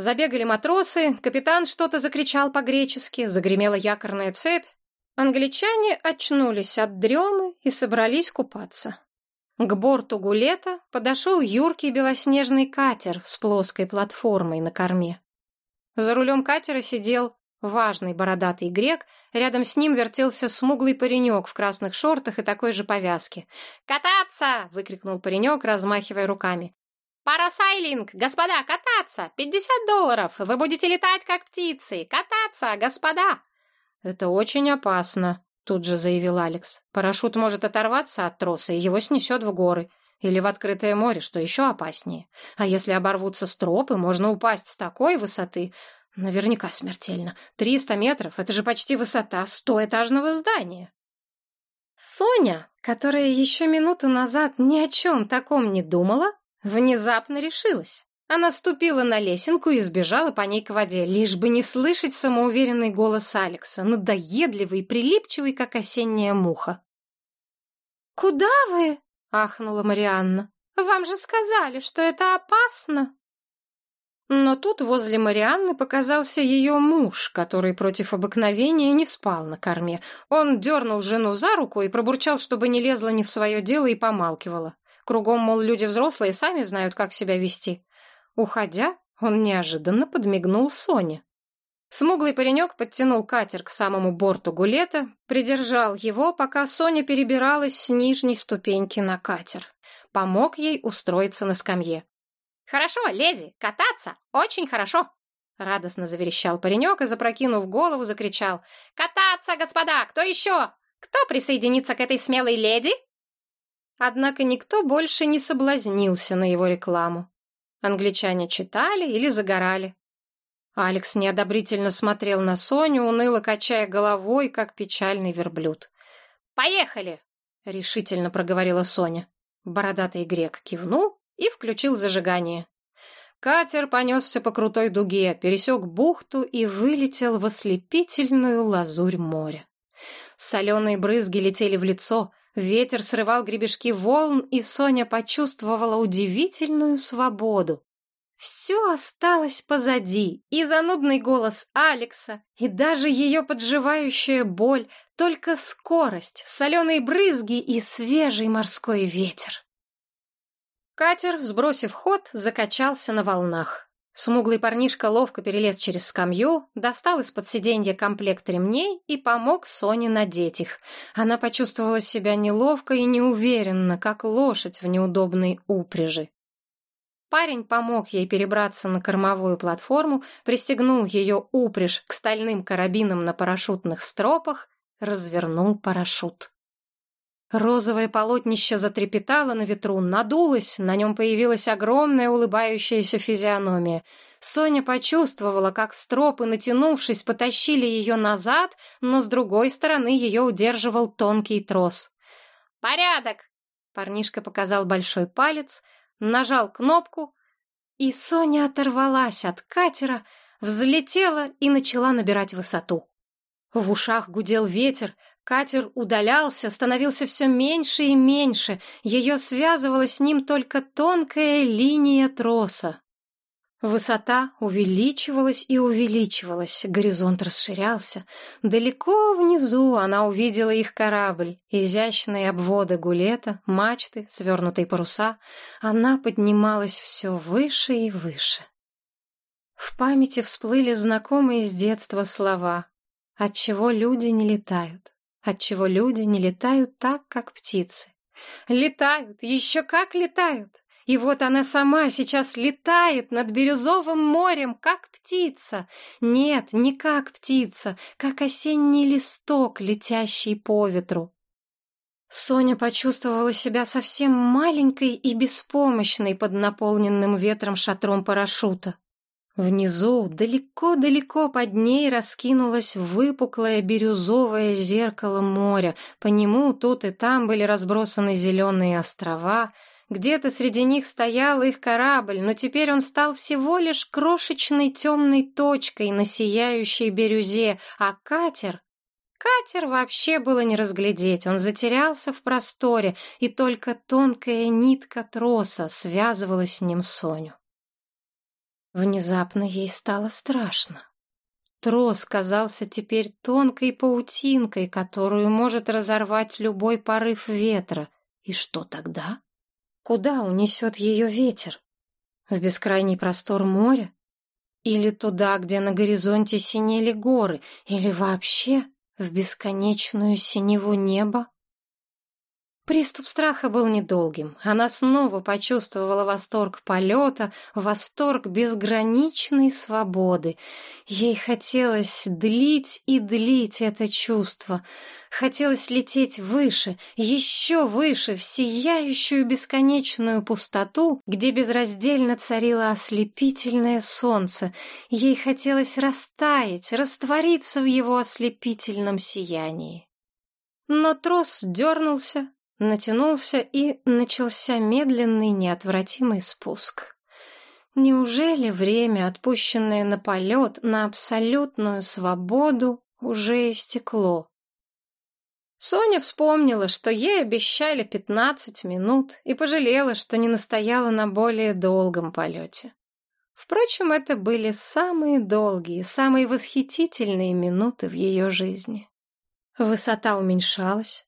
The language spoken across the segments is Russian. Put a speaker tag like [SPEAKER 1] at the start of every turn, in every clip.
[SPEAKER 1] Забегали матросы, капитан что-то закричал по-гречески, загремела якорная цепь. Англичане очнулись от дремы и собрались купаться. К борту гулета подошел юркий белоснежный катер с плоской платформой на корме. За рулем катера сидел важный бородатый грек, рядом с ним вертелся смуглый паренек в красных шортах и такой же повязке. «Кататься!» — выкрикнул паренек, размахивая руками. «Парасайлинг! Господа, кататься! Пятьдесят долларов! Вы будете летать, как птицы! Кататься, господа!» «Это очень опасно», — тут же заявил Алекс. «Парашют может оторваться от троса, и его снесет в горы. Или в открытое море, что еще опаснее. А если оборвутся стропы, можно упасть с такой высоты. Наверняка смертельно. Триста метров — это же почти высота стоэтажного здания». Соня, которая еще минуту назад ни о чем таком не думала, внезапно решилась. Она ступила на лесенку и сбежала по ней к воде, лишь бы не слышать самоуверенный голос Алекса, надоедливый и прилипчивый, как осенняя муха. «Куда вы?» — ахнула Марианна. «Вам же сказали, что это опасно!» Но тут возле Марианны показался ее муж, который против обыкновения не спал на корме. Он дернул жену за руку и пробурчал, чтобы не лезла не в свое дело и помалкивала. Кругом, мол, люди взрослые сами знают, как себя вести. Уходя, он неожиданно подмигнул Соне. Смуглый паренек подтянул катер к самому борту гулета, придержал его, пока Соня перебиралась с нижней ступеньки на катер. Помог ей устроиться на скамье. «Хорошо, леди, кататься! Очень хорошо!» Радостно заверещал паренек и, запрокинув голову, закричал. «Кататься, господа! Кто еще? Кто присоединится к этой смелой леди?» Однако никто больше не соблазнился на его рекламу. Англичане читали или загорали. Алекс неодобрительно смотрел на Соню, уныло качая головой, как печальный верблюд. «Поехали!» — решительно проговорила Соня. Бородатый грек кивнул и включил зажигание. Катер понесся по крутой дуге, пересек бухту и вылетел в ослепительную лазурь моря. Соленые брызги летели в лицо, Ветер срывал гребешки волн, и Соня почувствовала удивительную свободу. Все осталось позади, и занудный голос Алекса, и даже ее подживающая боль, только скорость, соленые брызги и свежий морской ветер. Катер, сбросив ход, закачался на волнах. Смуглый парнишка ловко перелез через скамью, достал из-под сиденья комплект ремней и помог Соне надеть их. Она почувствовала себя неловко и неуверенно, как лошадь в неудобной упряжи. Парень помог ей перебраться на кормовую платформу, пристегнул ее упряжь к стальным карабинам на парашютных стропах, развернул парашют. Розовое полотнище затрепетало на ветру, надулось, на нем появилась огромная улыбающаяся физиономия. Соня почувствовала, как стропы, натянувшись, потащили ее назад, но с другой стороны ее удерживал тонкий трос. «Порядок!» Парнишка показал большой палец, нажал кнопку, и Соня оторвалась от катера, взлетела и начала набирать высоту. В ушах гудел ветер, Катер удалялся, становился все меньше и меньше. Ее связывала с ним только тонкая линия троса. Высота увеличивалась и увеличивалась, горизонт расширялся. Далеко внизу она увидела их корабль, изящные обводы гулета, мачты, свернутые паруса. Она поднималась все выше и выше. В памяти всплыли знакомые с детства слова «Отчего люди не летают?» Отчего люди не летают так, как птицы? Летают, еще как летают! И вот она сама сейчас летает над бирюзовым морем, как птица. Нет, не как птица, как осенний листок, летящий по ветру. Соня почувствовала себя совсем маленькой и беспомощной под наполненным ветром шатром парашюта. Внизу, далеко-далеко под ней раскинулось выпуклое бирюзовое зеркало моря. По нему тут и там были разбросаны зеленые острова. Где-то среди них стоял их корабль, но теперь он стал всего лишь крошечной темной точкой на сияющей бирюзе, а катер... Катер вообще было не разглядеть, он затерялся в просторе, и только тонкая нитка троса связывала с ним Соню. Внезапно ей стало страшно. Трос казался теперь тонкой паутинкой, которую может разорвать любой порыв ветра. И что тогда? Куда унесет ее ветер? В бескрайний простор моря? Или туда, где на горизонте синели горы? Или вообще в бесконечную синеву неба? Приступ страха был недолгим. Она снова почувствовала восторг полета, восторг безграничной свободы. Ей хотелось длить и длить это чувство. Хотелось лететь выше, еще выше, в сияющую бесконечную пустоту, где безраздельно царило ослепительное солнце. Ей хотелось растаять, раствориться в его ослепительном сиянии. Но трос дернулся, натянулся и начался медленный неотвратимый спуск. Неужели время, отпущенное на полет, на абсолютную свободу, уже истекло? Соня вспомнила, что ей обещали пятнадцать минут, и пожалела, что не настояла на более долгом полете. Впрочем, это были самые долгие, самые восхитительные минуты в ее жизни. Высота уменьшалась,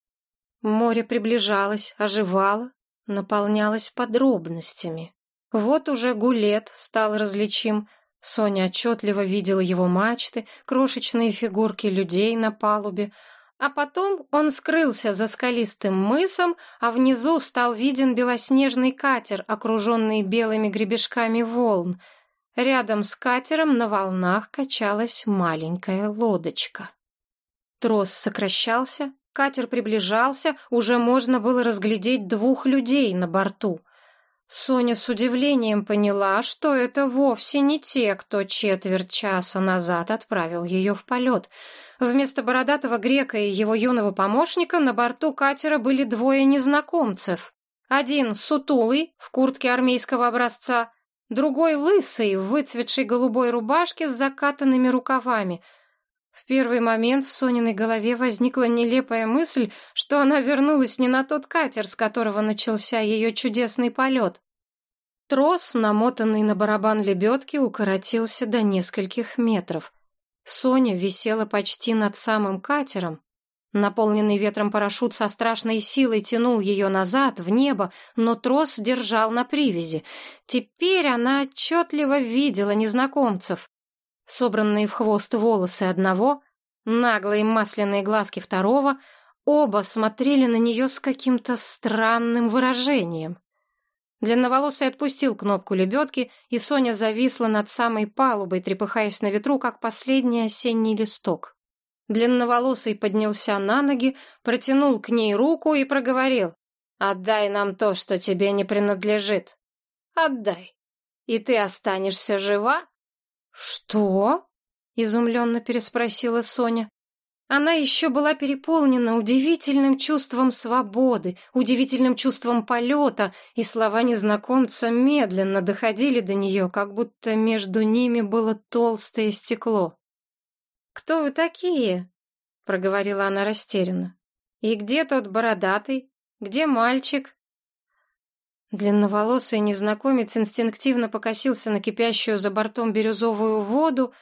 [SPEAKER 1] Море приближалось, оживало, наполнялось подробностями. Вот уже гулет стал различим. Соня отчетливо видела его мачты, крошечные фигурки людей на палубе. А потом он скрылся за скалистым мысом, а внизу стал виден белоснежный катер, окруженный белыми гребешками волн. Рядом с катером на волнах качалась маленькая лодочка. Трос сокращался, Катер приближался, уже можно было разглядеть двух людей на борту. Соня с удивлением поняла, что это вовсе не те, кто четверть часа назад отправил ее в полет. Вместо бородатого грека и его юного помощника на борту катера были двое незнакомцев. Один сутулый, в куртке армейского образца, другой лысый, в выцветшей голубой рубашке с закатанными рукавами — в первый момент в Сониной голове возникла нелепая мысль, что она вернулась не на тот катер, с которого начался ее чудесный полет. Трос, намотанный на барабан лебедки, укоротился до нескольких метров. Соня висела почти над самым катером. Наполненный ветром парашют со страшной силой тянул ее назад, в небо, но трос держал на привязи. Теперь она отчетливо видела незнакомцев собранные в хвост волосы одного, наглые масляные глазки второго, оба смотрели на нее с каким-то странным выражением. Длинноволосый отпустил кнопку лебедки, и Соня зависла над самой палубой, трепыхаясь на ветру, как последний осенний листок. Длинноволосый поднялся на ноги, протянул к ней руку и проговорил. «Отдай нам то, что тебе не принадлежит. Отдай, и ты останешься жива «Что?» — изумленно переспросила Соня. Она еще была переполнена удивительным чувством свободы, удивительным чувством полета, и слова незнакомца медленно доходили до нее, как будто между ними было толстое стекло. «Кто вы такие?» — проговорила она растерянно. «И где тот бородатый? Где мальчик?» Длинноволосый незнакомец инстинктивно покосился на кипящую за бортом бирюзовую воду,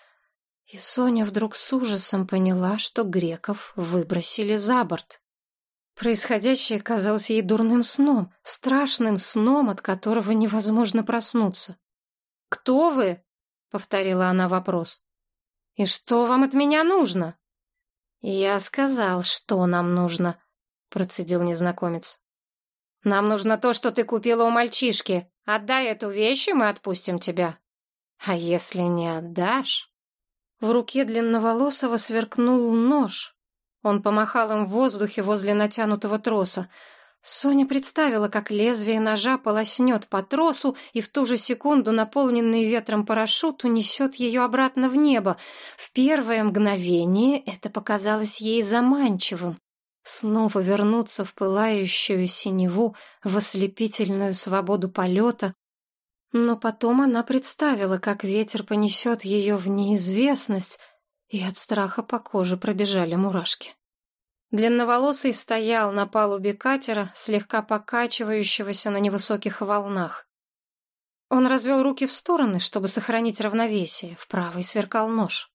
[SPEAKER 1] и Соня вдруг с ужасом поняла, что греков выбросили за борт. Происходящее казалось ей дурным сном, страшным сном, от которого невозможно проснуться. «Кто вы?» — повторила она вопрос. «И что вам от меня нужно?» «Я сказал, что нам нужно», — процедил незнакомец. Нам нужно то, что ты купила у мальчишки. Отдай эту вещь, и мы отпустим тебя. А если не отдашь? В руке длинноволосого сверкнул нож. Он помахал им в воздухе возле натянутого троса. Соня представила, как лезвие ножа полоснет по тросу, и в ту же секунду наполненный ветром парашют унесет ее обратно в небо. В первое мгновение это показалось ей заманчивым. Снова вернуться в пылающую синеву, в ослепительную свободу полета. Но потом она представила, как ветер понесет ее в неизвестность, и от страха по коже пробежали мурашки. Длинноволосый стоял на палубе катера, слегка покачивающегося на невысоких волнах. Он развел руки в стороны, чтобы сохранить равновесие. В правой сверкал нож.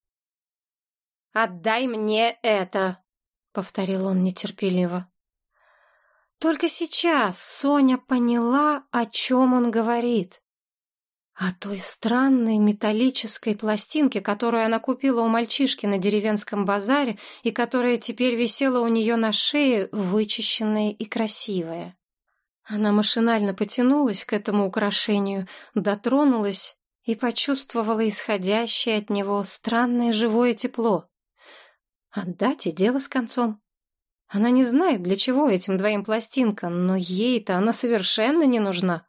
[SPEAKER 1] «Отдай мне это!» — повторил он нетерпеливо. Только сейчас Соня поняла, о чем он говорит. О той странной металлической пластинке, которую она купила у мальчишки на деревенском базаре и которая теперь висела у нее на шее, вычищенная и красивая. Она машинально потянулась к этому украшению, дотронулась и почувствовала исходящее от него странное живое тепло. Отдать и дело с концом. Она не знает, для чего этим двоим пластинка, но ей-то она совершенно не нужна.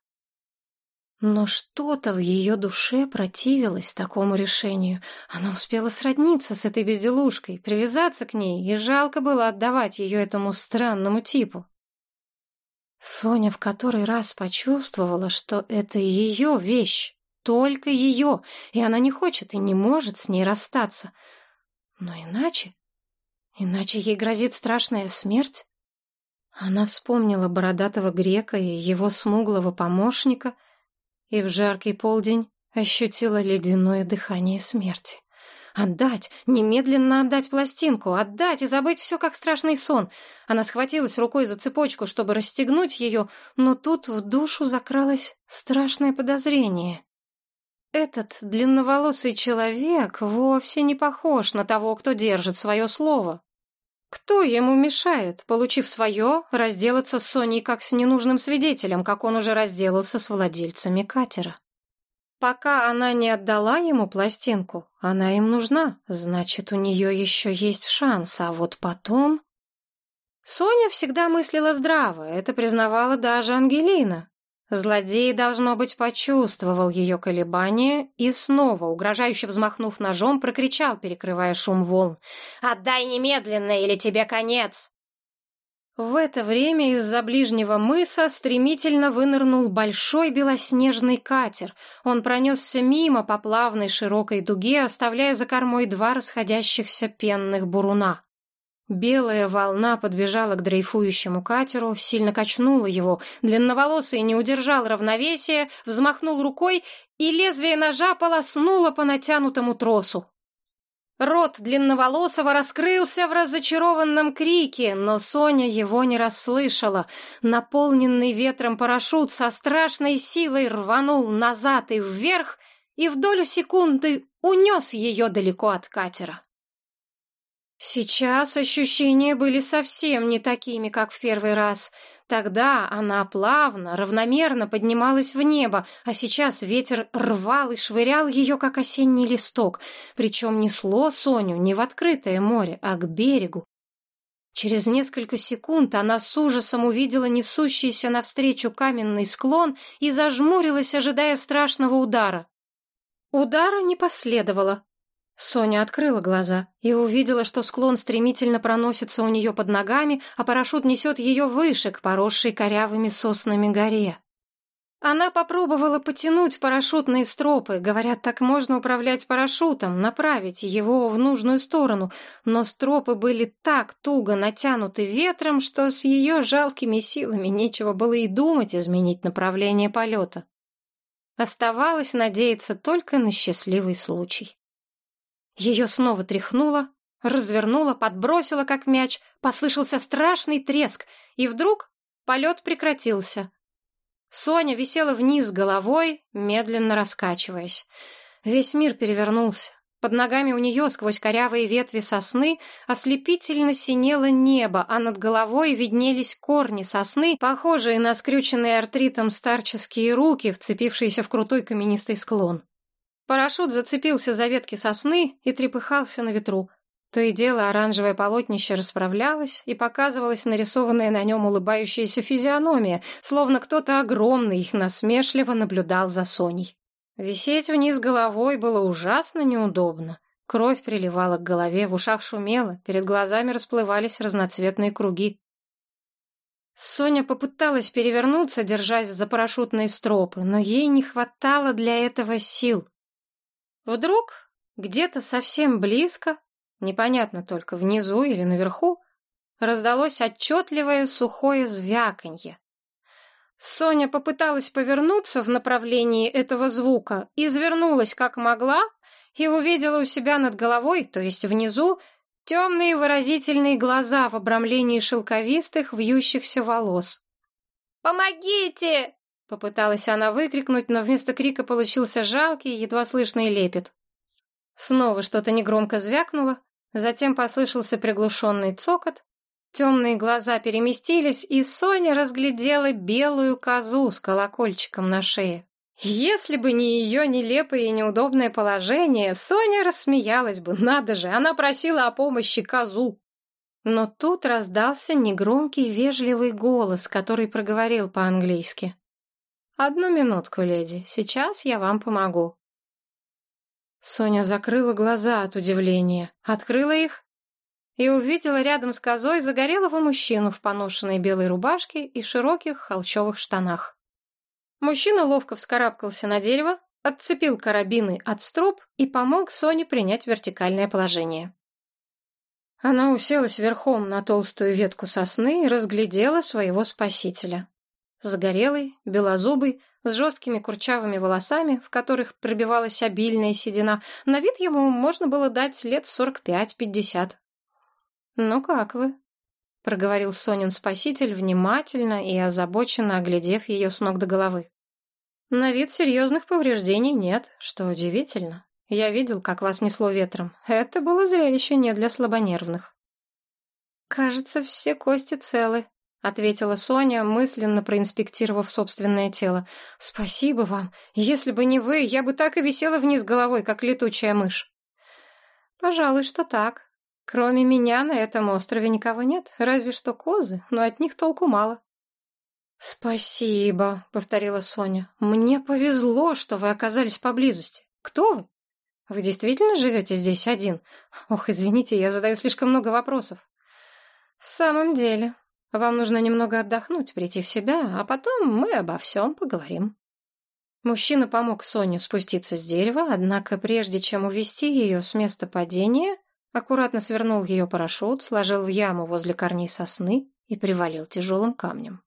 [SPEAKER 1] Но что-то в ее душе противилось такому решению. Она успела сродниться с этой безделушкой, привязаться к ней, и жалко было отдавать ее этому странному типу. Соня в который раз почувствовала, что это ее вещь, только ее, и она не хочет и не может с ней расстаться. Но иначе... Иначе ей грозит страшная смерть. Она вспомнила бородатого грека и его смуглого помощника — и в жаркий полдень ощутила ледяное дыхание смерти. Отдать, немедленно отдать пластинку, отдать и забыть все как страшный сон. Она схватилась рукой за цепочку, чтобы расстегнуть ее, но тут в душу закралось страшное подозрение. Этот длинноволосый человек вовсе не похож на того, кто держит свое слово. Кто ему мешает, получив свое, разделаться с Соней как с ненужным свидетелем, как он уже разделался с владельцами катера? Пока она не отдала ему пластинку, она им нужна, значит, у нее еще есть шанс, а вот потом... Соня всегда мыслила здраво, это признавала даже Ангелина. Злодей, должно быть, почувствовал ее колебания и снова, угрожающе взмахнув ножом, прокричал, перекрывая шум волн. «Отдай немедленно, или тебе конец!» В это время из-за ближнего мыса стремительно вынырнул большой белоснежный катер. Он пронесся мимо по плавной широкой дуге, оставляя за кормой два расходящихся пенных буруна. Белая волна подбежала к дрейфующему катеру, сильно качнула его. Длинноволосый не удержал равновесия, взмахнул рукой, и лезвие ножа полоснуло по натянутому тросу. Рот длинноволосого раскрылся в разочарованном крике, но Соня его не расслышала. Наполненный ветром парашют со страшной силой рванул назад и вверх, и в долю секунды унес ее далеко от катера. Сейчас ощущения были совсем не такими, как в первый раз. Тогда она плавно, равномерно поднималась в небо, а сейчас ветер рвал и швырял ее, как осенний листок, причем несло Соню не в открытое море, а к берегу. Через несколько секунд она с ужасом увидела несущийся навстречу каменный склон и зажмурилась, ожидая страшного удара. Удара не последовало. Соня открыла глаза и увидела, что склон стремительно проносится у нее под ногами, а парашют несет ее выше, к поросшей корявыми соснами горе. Она попробовала потянуть парашютные стропы, говорят, так можно управлять парашютом, направить его в нужную сторону, но стропы были так туго натянуты ветром, что с ее жалкими силами нечего было и думать изменить направление полета. Оставалось надеяться только на счастливый случай. Ее снова тряхнуло, развернуло, подбросило, как мяч, послышался страшный треск, и вдруг полет прекратился. Соня висела вниз головой, медленно раскачиваясь. Весь мир перевернулся. Под ногами у нее, сквозь корявые ветви сосны, ослепительно синело небо, а над головой виднелись корни сосны, похожие на скрюченные артритом старческие руки, вцепившиеся в крутой каменистый склон. Парашют зацепился за ветки сосны и трепыхался на ветру. То и дело оранжевое полотнище расправлялось и показывалась нарисованная на нем улыбающаяся физиономия, словно кто-то огромный их насмешливо наблюдал за Соней. Висеть вниз головой было ужасно неудобно. Кровь приливала к голове, в ушах шумело, перед глазами расплывались разноцветные круги. Соня попыталась перевернуться, держась за парашютные стропы, но ей не хватало для этого сил. Вдруг где-то совсем близко, непонятно только внизу или наверху, раздалось отчетливое сухое звяканье. Соня попыталась повернуться в направлении этого звука, извернулась как могла и увидела у себя над головой, то есть внизу, темные выразительные глаза в обрамлении шелковистых вьющихся волос. «Помогите!» — попыталась она выкрикнуть, но вместо крика получился жалкий, едва слышный лепет. Снова что-то негромко звякнуло, затем послышался приглушенный цокот, темные глаза переместились, и Соня разглядела белую козу с колокольчиком на шее. Если бы не ее нелепое и неудобное положение, Соня рассмеялась бы. Надо же, она просила о помощи козу. Но тут раздался негромкий вежливый голос, который проговорил по-английски. «Одну минутку, леди, сейчас я вам помогу». Соня закрыла глаза от удивления, открыла их и увидела рядом с козой загорелого мужчину в поношенной белой рубашке и широких холчевых штанах. Мужчина ловко вскарабкался на дерево, отцепил карабины от строп и помог Соне принять вертикальное положение. Она уселась верхом на толстую ветку сосны и разглядела своего спасителя. Загорелый, белозубый, с жесткими курчавыми волосами, в которых пробивалась обильная седина. На вид ему можно было дать лет сорок пять-пятьдесят. «Ну как вы?» — проговорил Сонин спаситель, внимательно и озабоченно оглядев ее с ног до головы. На вид серьезных повреждений нет, что удивительно. Я видел, как вас несло ветром. Это было зрелище не для слабонервных. Кажется, все кости целы, ответила Соня, мысленно проинспектировав собственное тело. Спасибо вам. Если бы не вы, я бы так и висела вниз головой, как летучая мышь. Пожалуй, что так. Кроме меня на этом острове никого нет, разве что козы, но от них толку мало. «Спасибо», — повторила Соня. «Мне повезло, что вы оказались поблизости. Кто вы? Вы действительно живете здесь один? Ох, извините, я задаю слишком много вопросов». «В самом деле, вам нужно немного отдохнуть, прийти в себя, а потом мы обо всем поговорим». Мужчина помог Соне спуститься с дерева, однако прежде чем увести ее с места падения, аккуратно свернул ее парашют, сложил в яму возле корней сосны и привалил тяжелым камнем.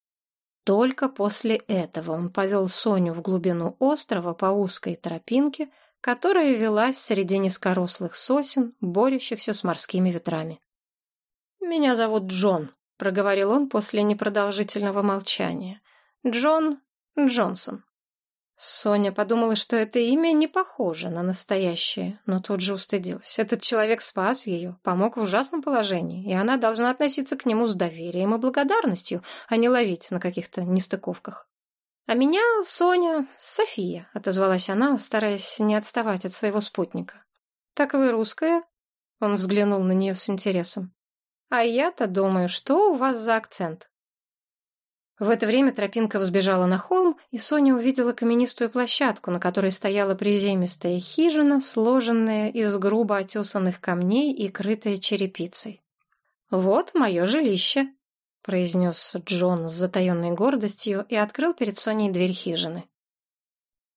[SPEAKER 1] Только после этого он повел Соню в глубину острова по узкой тропинке, которая велась среди низкорослых сосен, борющихся с морскими ветрами. «Меня зовут Джон», — проговорил он после непродолжительного молчания. «Джон Джонсон». Соня подумала, что это имя не похоже на настоящее, но тут же устыдилась. Этот человек спас ее, помог в ужасном положении, и она должна относиться к нему с доверием и благодарностью, а не ловить на каких-то нестыковках. «А меня Соня София», — отозвалась она, стараясь не отставать от своего спутника. «Так вы русская?» — он взглянул на нее с интересом. «А я-то думаю, что у вас за акцент?» В это время тропинка взбежала на холм, и Соня увидела каменистую площадку, на которой стояла приземистая хижина, сложенная из грубо отесанных камней и крытая черепицей. «Вот мое жилище», — произнес Джон с затаенной гордостью и открыл перед Соней дверь хижины.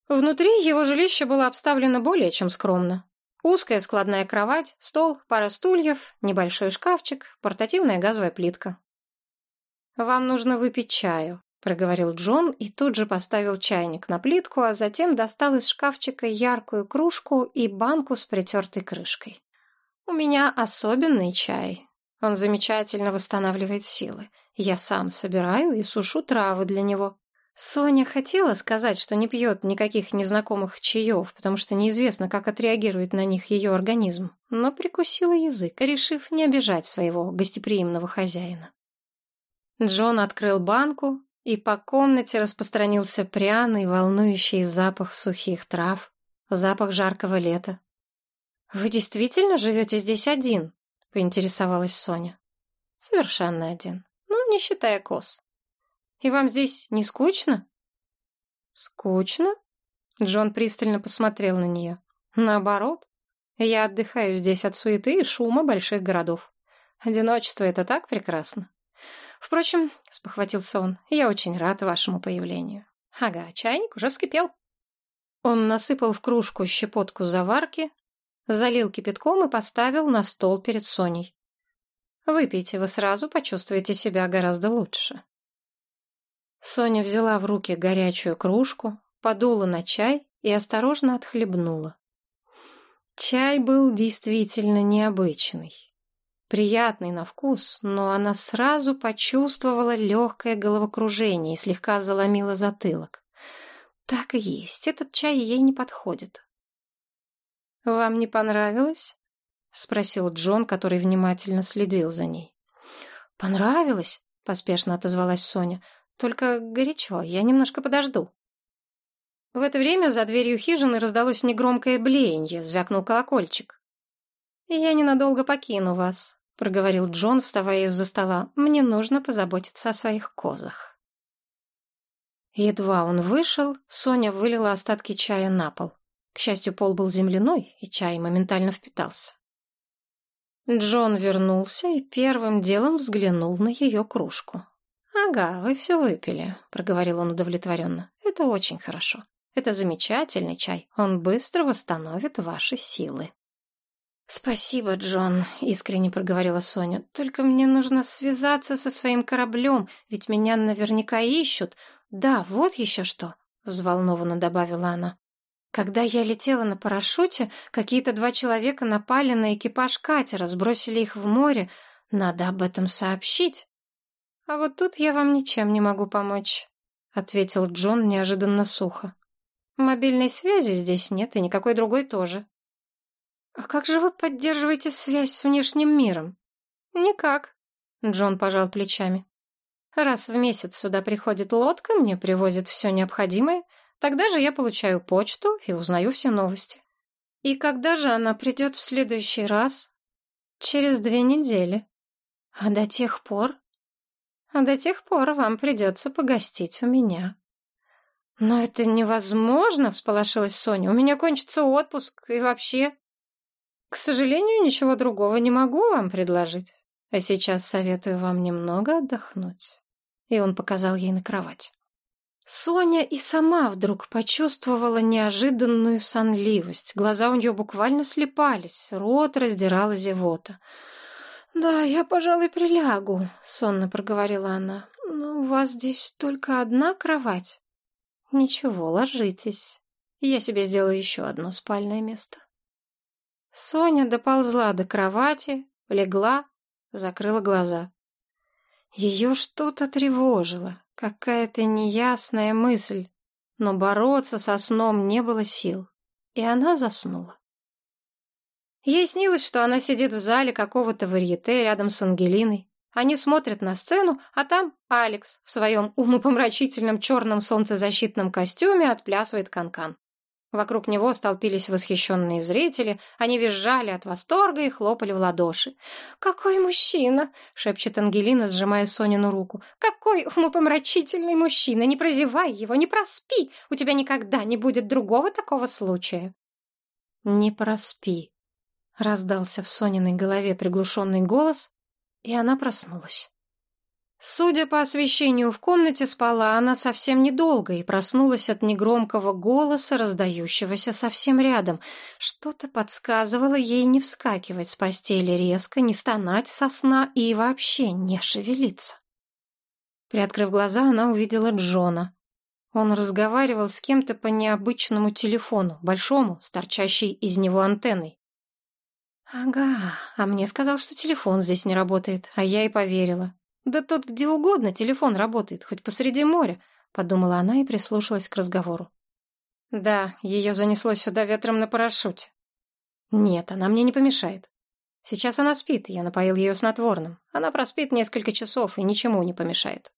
[SPEAKER 1] Внутри его жилище было обставлено более чем скромно. Узкая складная кровать, стол, пара стульев, небольшой шкафчик, портативная газовая плитка. «Вам нужно выпить чаю», — проговорил Джон и тут же поставил чайник на плитку, а затем достал из шкафчика яркую кружку и банку с притертой крышкой. «У меня особенный чай. Он замечательно восстанавливает силы. Я сам собираю и сушу травы для него». Соня хотела сказать, что не пьет никаких незнакомых чаев, потому что неизвестно, как отреагирует на них ее организм, но прикусила язык, решив не обижать своего гостеприимного хозяина. Джон открыл банку, и по комнате распространился пряный, волнующий запах сухих трав, запах жаркого лета. «Вы действительно живете здесь один?» — поинтересовалась Соня. «Совершенно один. Ну, не считая коз. И вам здесь не скучно?» «Скучно?» Джон пристально посмотрел на нее. «Наоборот. Я отдыхаю здесь от суеты и шума больших городов. Одиночество — это так прекрасно. Впрочем, — спохватился он, — я очень рад вашему появлению. Ага, чайник уже вскипел. Он насыпал в кружку щепотку заварки, залил кипятком и поставил на стол перед Соней. Выпейте, вы сразу почувствуете себя гораздо лучше. Соня взяла в руки горячую кружку, подула на чай и осторожно отхлебнула. Чай был действительно необычный. Приятный на вкус, но она сразу почувствовала легкое головокружение и слегка заломила затылок. Так и есть, этот чай ей не подходит. «Вам не понравилось?» — спросил Джон, который внимательно следил за ней. «Понравилось?» — поспешно отозвалась Соня. «Только горячо, я немножко подожду». В это время за дверью хижины раздалось негромкое блеяние, звякнул колокольчик. «Я ненадолго покину вас», — проговорил Джон, вставая из-за стола. «Мне нужно позаботиться о своих козах». Едва он вышел, Соня вылила остатки чая на пол. К счастью, пол был земляной, и чай моментально впитался. Джон вернулся и первым делом взглянул на ее кружку. «Ага, вы все выпили», — проговорил он удовлетворенно. «Это очень хорошо. Это замечательный чай. Он быстро восстановит ваши силы». «Спасибо, Джон», — искренне проговорила Соня. «Только мне нужно связаться со своим кораблем, ведь меня наверняка ищут. Да, вот еще что», — взволнованно добавила она. Когда я летела на парашюте, какие-то два человека напали на экипаж катера, сбросили их в море. Надо об этом сообщить. А вот тут я вам ничем не могу помочь, ответил Джон неожиданно сухо. Мобильной связи здесь нет и никакой другой тоже. А как же вы поддерживаете связь с внешним миром? Никак, Джон пожал плечами. Раз в месяц сюда приходит лодка, мне привозят все необходимое, Тогда же я получаю почту и узнаю все новости. И когда же она придет в следующий раз? Через две недели. А до тех пор? А до тех пор вам придется погостить у меня. Но это невозможно, всполошилась Соня. У меня кончится отпуск и вообще... К сожалению, ничего другого не могу вам предложить. А сейчас советую вам немного отдохнуть. И он показал ей на кровать. Соня и сама вдруг почувствовала неожиданную сонливость. Глаза у нее буквально слепались, рот раздирала зевота. «Да, я, пожалуй, прилягу», — сонно проговорила она. «Но у вас здесь только одна кровать?» «Ничего, ложитесь. Я себе сделаю еще одно спальное место». Соня доползла до кровати, легла, закрыла глаза. Ее что-то тревожило. Какая-то неясная мысль, но бороться со сном не было сил, и она заснула. Ей снилось, что она сидит в зале какого-то варьете рядом с Ангелиной. Они смотрят на сцену, а там Алекс в своем умопомрачительном черном солнцезащитном костюме отплясывает канкан. -кан. Вокруг него столпились восхищенные зрители, они визжали от восторга и хлопали в ладоши. «Какой мужчина!» — шепчет Ангелина, сжимая Сонину руку. «Какой умопомрачительный мужчина! Не прозевай его, не проспи! У тебя никогда не будет другого такого случая!» «Не проспи!» — раздался в Сониной голове приглушенный голос, и она проснулась. Судя по освещению в комнате, спала она совсем недолго и проснулась от негромкого голоса, раздающегося совсем рядом. Что-то подсказывало ей не вскакивать с постели резко, не стонать со сна и вообще не шевелиться. Приоткрыв глаза, она увидела Джона. Он разговаривал с кем-то по необычному телефону, большому, с торчащей из него антенной. «Ага, а мне сказал, что телефон здесь не работает, а я и поверила. «Да тут где угодно телефон работает, хоть посреди моря», — подумала она и прислушалась к разговору. «Да, ее занесло сюда ветром на парашюте». «Нет, она мне не помешает. Сейчас она спит, я напоил ее снотворным. Она проспит несколько часов и ничему не помешает».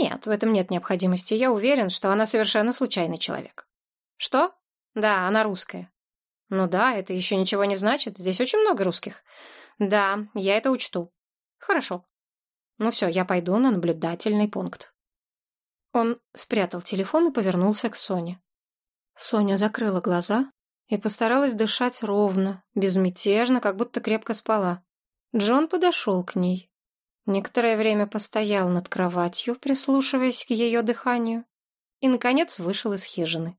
[SPEAKER 1] «Нет, в этом нет необходимости. Я уверен, что она совершенно случайный человек». «Что? Да, она русская». «Ну да, это еще ничего не значит. Здесь очень много русских». «Да, я это учту». «Хорошо. Ну все, я пойду на наблюдательный пункт. Он спрятал телефон и повернулся к Соне. Соня закрыла глаза и постаралась дышать ровно, безмятежно, как будто крепко спала. Джон подошел к ней. Некоторое время постоял над кроватью, прислушиваясь к ее дыханию, и, наконец, вышел из хижины.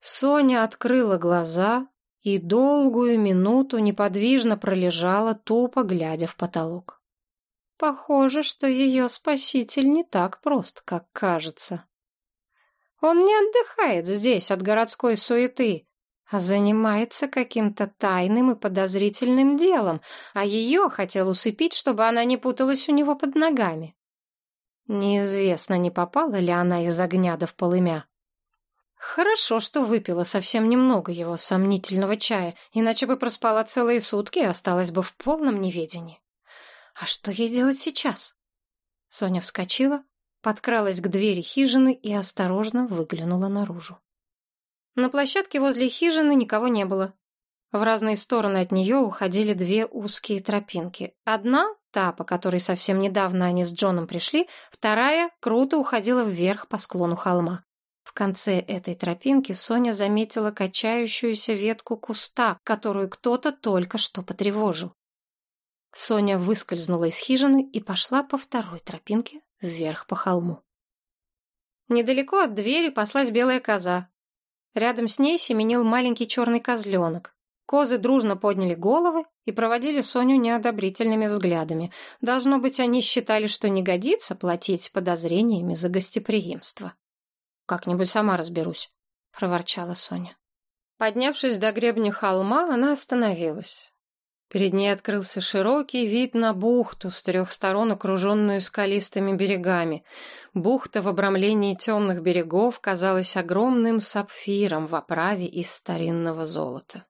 [SPEAKER 1] Соня открыла глаза и долгую минуту неподвижно пролежала, тупо глядя в потолок. Похоже, что ее спаситель не так прост, как кажется. Он не отдыхает здесь от городской суеты, а занимается каким-то тайным и подозрительным делом, а ее хотел усыпить, чтобы она не путалась у него под ногами. Неизвестно, не попала ли она из огня до в полымя. Хорошо, что выпила совсем немного его сомнительного чая, иначе бы проспала целые сутки и осталась бы в полном неведении. А что ей делать сейчас? Соня вскочила, подкралась к двери хижины и осторожно выглянула наружу. На площадке возле хижины никого не было. В разные стороны от нее уходили две узкие тропинки. Одна, та, по которой совсем недавно они с Джоном пришли, вторая круто уходила вверх по склону холма. В конце этой тропинки Соня заметила качающуюся ветку куста, которую кто-то только что потревожил. Соня выскользнула из хижины и пошла по второй тропинке вверх по холму. Недалеко от двери паслась белая коза. Рядом с ней семенил маленький черный козленок. Козы дружно подняли головы и проводили Соню неодобрительными взглядами. Должно быть, они считали, что не годится платить подозрениями за гостеприимство. «Как-нибудь сама разберусь», — проворчала Соня. Поднявшись до гребня холма, она остановилась. Перед ней открылся широкий вид на бухту, с трех сторон окруженную скалистыми берегами. Бухта в обрамлении темных берегов казалась огромным сапфиром в оправе из старинного золота.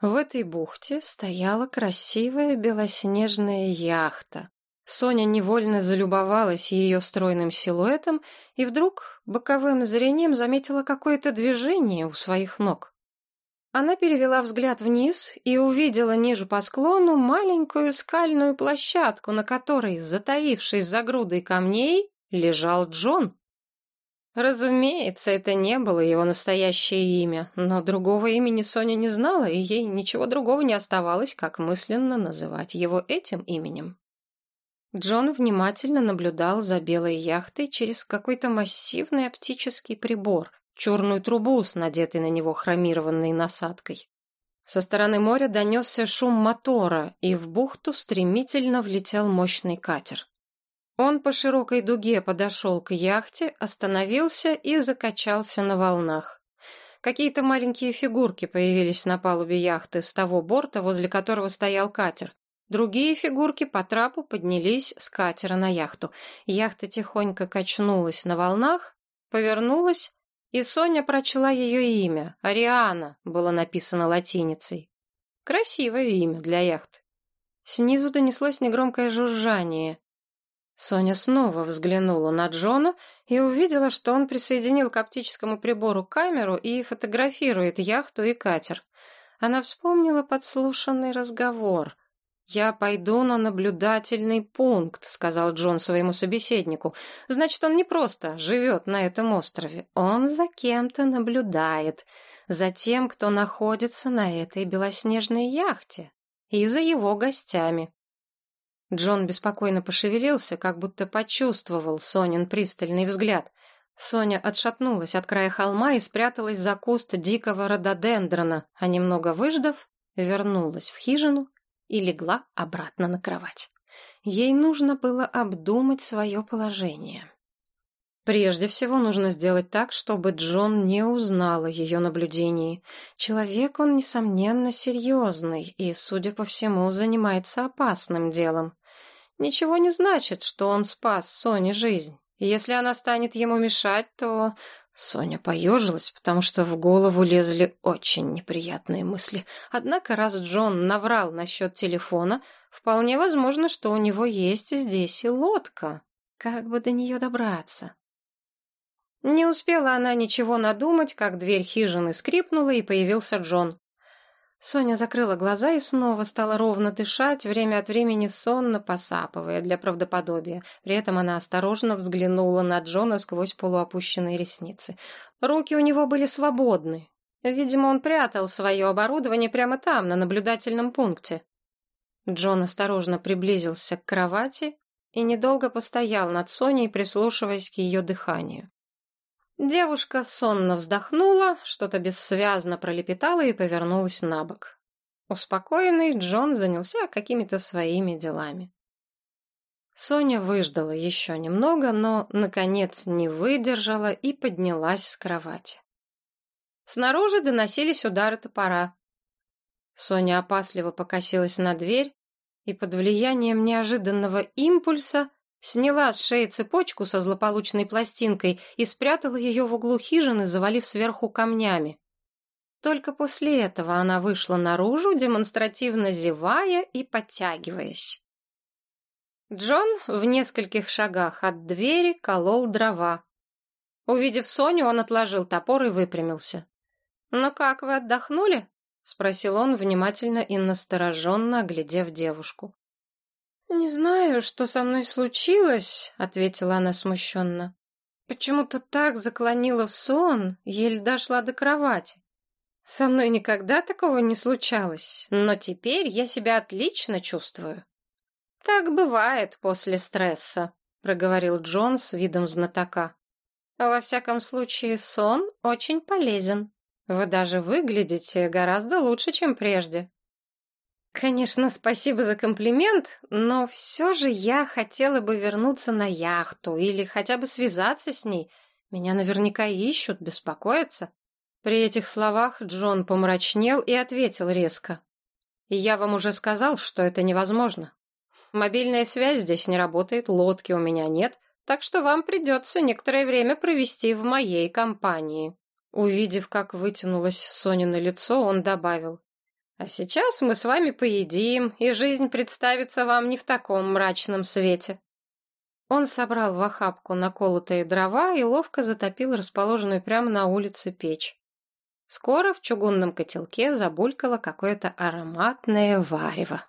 [SPEAKER 1] В этой бухте стояла красивая белоснежная яхта. Соня невольно залюбовалась ее стройным силуэтом и вдруг боковым зрением заметила какое-то движение у своих ног. Она перевела взгляд вниз и увидела ниже по склону маленькую скальную площадку, на которой, затаившись за грудой камней, лежал Джон. Разумеется, это не было его настоящее имя, но другого имени Соня не знала, и ей ничего другого не оставалось, как мысленно называть его этим именем. Джон внимательно наблюдал за белой яхтой через какой-то массивный оптический прибор черную трубу с надетой на него хромированной насадкой. Со стороны моря донесся шум мотора, и в бухту стремительно влетел мощный катер. Он по широкой дуге подошел к яхте, остановился и закачался на волнах. Какие-то маленькие фигурки появились на палубе яхты с того борта, возле которого стоял катер. Другие фигурки по трапу поднялись с катера на яхту. Яхта тихонько качнулась на волнах, повернулась и Соня прочла ее имя. Ариана было написано латиницей. Красивое имя для яхты. Снизу донеслось негромкое жужжание. Соня снова взглянула на Джона и увидела, что он присоединил к оптическому прибору камеру и фотографирует яхту и катер. Она вспомнила подслушанный разговор. «Я пойду на наблюдательный пункт», — сказал Джон своему собеседнику. «Значит, он не просто живет на этом острове. Он за кем-то наблюдает. За тем, кто находится на этой белоснежной яхте. И за его гостями». Джон беспокойно пошевелился, как будто почувствовал Сонин пристальный взгляд. Соня отшатнулась от края холма и спряталась за куст дикого рододендрона, а немного выждав, вернулась в хижину и легла обратно на кровать. Ей нужно было обдумать свое положение. Прежде всего нужно сделать так, чтобы Джон не узнал о ее наблюдении. Человек он, несомненно, серьезный и, судя по всему, занимается опасным делом. Ничего не значит, что он спас Соне жизнь. Если она станет ему мешать, то Соня поежилась, потому что в голову лезли очень неприятные мысли. Однако, раз Джон наврал насчет телефона, вполне возможно, что у него есть здесь и лодка. Как бы до нее добраться? Не успела она ничего надумать, как дверь хижины скрипнула, и появился Джон. Соня закрыла глаза и снова стала ровно дышать, время от времени сонно посапывая для правдоподобия. При этом она осторожно взглянула на Джона сквозь полуопущенные ресницы. Руки у него были свободны. Видимо, он прятал свое оборудование прямо там, на наблюдательном пункте. Джон осторожно приблизился к кровати и недолго постоял над Соней, прислушиваясь к ее дыханию. Девушка сонно вздохнула, что-то бессвязно пролепетала и повернулась на бок. Успокоенный, Джон занялся какими-то своими делами. Соня выждала еще немного, но, наконец, не выдержала и поднялась с кровати. Снаружи доносились удары топора. Соня опасливо покосилась на дверь и под влиянием неожиданного импульса сняла с шеи цепочку со злополучной пластинкой и спрятала ее в углу хижины, завалив сверху камнями. Только после этого она вышла наружу, демонстративно зевая и подтягиваясь. Джон в нескольких шагах от двери колол дрова. Увидев Соню, он отложил топор и выпрямился. «Ну как, вы отдохнули?» — спросил он, внимательно и настороженно оглядев девушку. «Не знаю, что со мной случилось», — ответила она смущенно. «Почему-то так заклонила в сон, еле дошла до кровати. Со мной никогда такого не случалось, но теперь я себя отлично чувствую». «Так бывает после стресса», — проговорил Джон с видом знатока. «Во всяком случае, сон очень полезен. Вы даже выглядите гораздо лучше, чем прежде». Конечно, спасибо за комплимент, но все же я хотела бы вернуться на яхту или хотя бы связаться с ней. Меня наверняка ищут, беспокоятся. При этих словах Джон помрачнел и ответил резко. я вам уже сказал, что это невозможно. Мобильная связь здесь не работает, лодки у меня нет, так что вам придется некоторое время провести в моей компании. Увидев, как вытянулось Соня на лицо, он добавил. А сейчас мы с вами поедим, и жизнь представится вам не в таком мрачном свете. Он собрал в охапку наколотые дрова и ловко затопил расположенную прямо на улице печь. Скоро в чугунном котелке забулькало какое-то ароматное варево.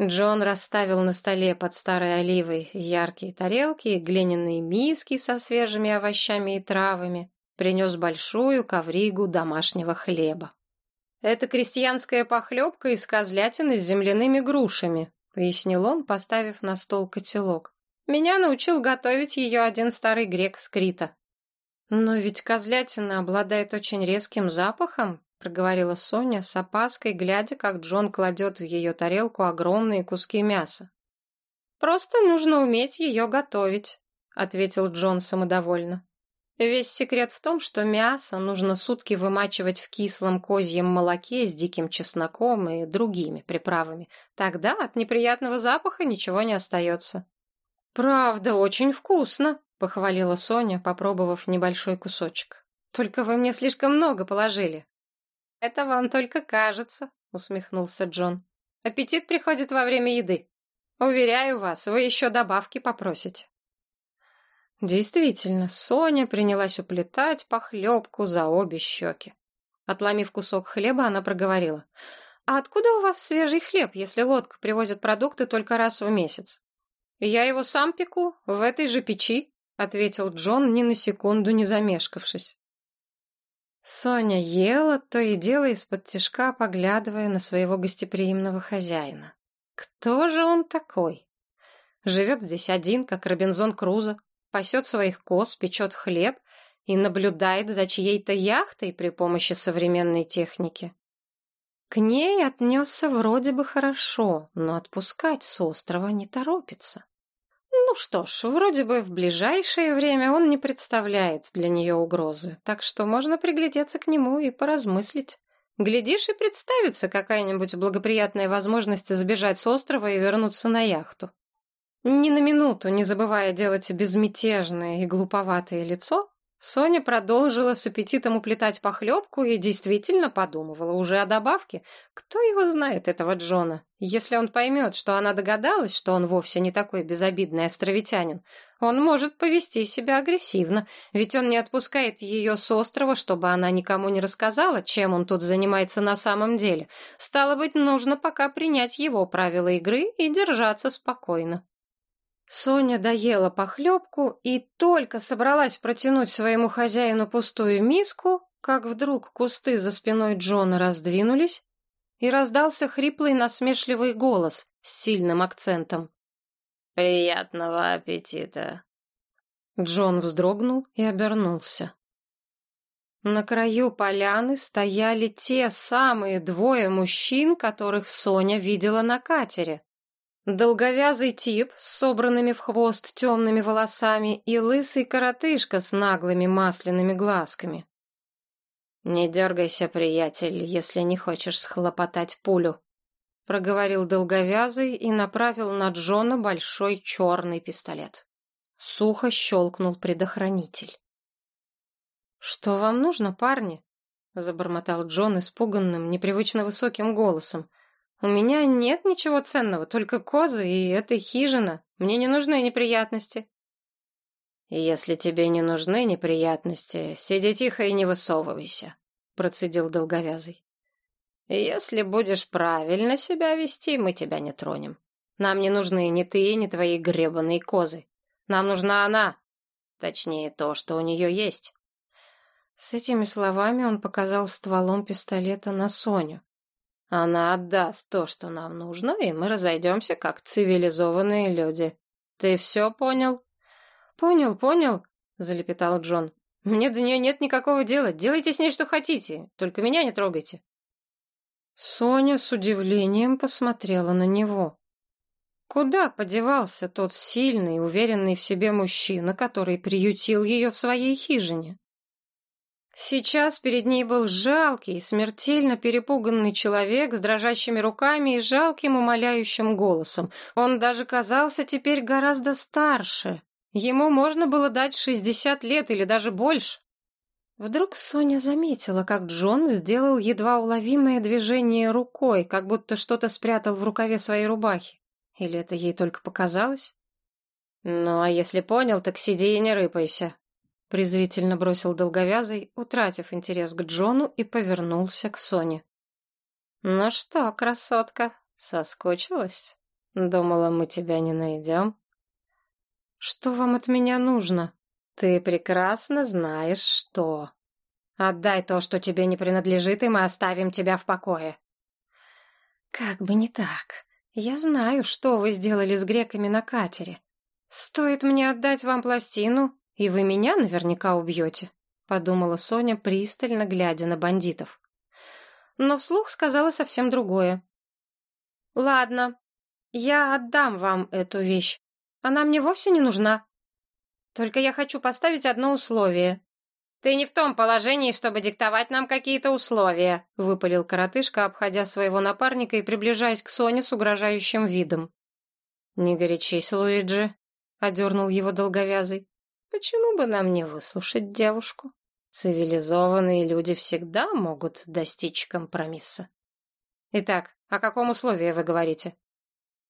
[SPEAKER 1] Джон расставил на столе под старой оливой яркие тарелки и глиняные миски со свежими овощами и травами, принес большую ковригу домашнего хлеба. «Это крестьянская похлебка из козлятины с земляными грушами», — пояснил он, поставив на стол котелок. «Меня научил готовить ее один старый грек с Крита». «Но ведь козлятина обладает очень резким запахом», — проговорила Соня с опаской, глядя, как Джон кладет в ее тарелку огромные куски мяса. «Просто нужно уметь ее готовить», — ответил Джон самодовольно. Весь секрет в том, что мясо нужно сутки вымачивать в кислом козьем молоке с диким чесноком и другими приправами. Тогда от неприятного запаха ничего не остается. «Правда, очень вкусно», — похвалила Соня, попробовав небольшой кусочек. «Только вы мне слишком много положили». «Это вам только кажется», — усмехнулся Джон. «Аппетит приходит во время еды. Уверяю вас, вы еще добавки попросите». Действительно, Соня принялась уплетать похлебку за обе щеки. Отломив кусок хлеба, она проговорила. «А откуда у вас свежий хлеб, если лодка привозит продукты только раз в месяц?» «Я его сам пеку, в этой же печи», — ответил Джон, ни на секунду не замешкавшись. Соня ела, то и дело из-под тишка, поглядывая на своего гостеприимного хозяина. Кто же он такой? Живет здесь один, как Робинзон Крузо, пасет своих коз, печет хлеб и наблюдает за чьей-то яхтой при помощи современной техники. К ней отнесся вроде бы хорошо, но отпускать с острова не торопится. Ну что ж, вроде бы в ближайшее время он не представляет для нее угрозы, так что можно приглядеться к нему и поразмыслить. Глядишь, и представится какая-нибудь благоприятная возможность сбежать с острова и вернуться на яхту. Ни на минуту не забывая делать безмятежное и глуповатое лицо, Соня продолжила с аппетитом уплетать похлебку и действительно подумывала уже о добавке. Кто его знает, этого Джона? Если он поймет, что она догадалась, что он вовсе не такой безобидный островитянин, он может повести себя агрессивно, ведь он не отпускает ее с острова, чтобы она никому не рассказала, чем он тут занимается на самом деле. Стало быть, нужно пока принять его правила игры и держаться спокойно. Соня доела похлебку и только собралась протянуть своему хозяину пустую миску, как вдруг кусты за спиной Джона раздвинулись, и раздался хриплый насмешливый голос с сильным акцентом. «Приятного аппетита!» Джон вздрогнул и обернулся. На краю поляны стояли те самые двое мужчин, которых Соня видела на катере. Долговязый тип с собранными в хвост темными волосами и лысый коротышка с наглыми масляными глазками. «Не дергайся, приятель, если не хочешь схлопотать пулю», — проговорил долговязый и направил на Джона большой черный пистолет. Сухо щелкнул предохранитель. «Что вам нужно, парни?» — забормотал Джон испуганным, непривычно высоким голосом. «У меня нет ничего ценного, только козы и эта хижина. Мне не нужны неприятности». «Если тебе не нужны неприятности, сиди тихо и не высовывайся», — процедил долговязый. «Если будешь правильно себя вести, мы тебя не тронем. Нам не нужны ни ты, ни твои гребаные козы. Нам нужна она, точнее, то, что у нее есть». С этими словами он показал стволом пистолета на Соню. Она отдаст то, что нам нужно, и мы разойдемся, как цивилизованные люди. Ты все понял? Понял, понял, залепетал Джон. Мне до нее нет никакого дела. Делайте с ней что хотите, только меня не трогайте. Соня с удивлением посмотрела на него. Куда подевался тот сильный, уверенный в себе мужчина, который приютил ее в своей хижине? Сейчас перед ней был жалкий, смертельно перепуганный человек с дрожащими руками и жалким умоляющим голосом. Он даже казался теперь гораздо старше. Ему можно было дать шестьдесят лет или даже больше. Вдруг Соня заметила, как Джон сделал едва уловимое движение рукой, как будто что-то спрятал в рукаве своей рубахи. Или это ей только показалось? «Ну, а если понял, так сиди и не рыпайся», презрительно бросил долговязый, утратив интерес к Джону и повернулся к Соне. «Ну что, красотка, соскучилась? Думала, мы тебя не найдем?» «Что вам от меня нужно?» «Ты прекрасно знаешь, что...» «Отдай то, что тебе не принадлежит, и мы оставим тебя в покое». «Как бы не так. Я знаю, что вы сделали с греками на катере. Стоит мне отдать вам пластину, «И вы меня наверняка убьете», — подумала Соня, пристально глядя на бандитов. Но вслух сказала совсем другое. «Ладно, я отдам вам эту вещь. Она мне вовсе не нужна. Только я хочу поставить одно условие». «Ты не в том положении, чтобы диктовать нам какие-то условия», — выпалил коротышка, обходя своего напарника и приближаясь к Соне с угрожающим видом. «Не горячись, Луиджи», — одернул его долговязый. Почему бы нам не выслушать девушку? Цивилизованные люди всегда могут достичь компромисса. Итак, о каком условии вы говорите?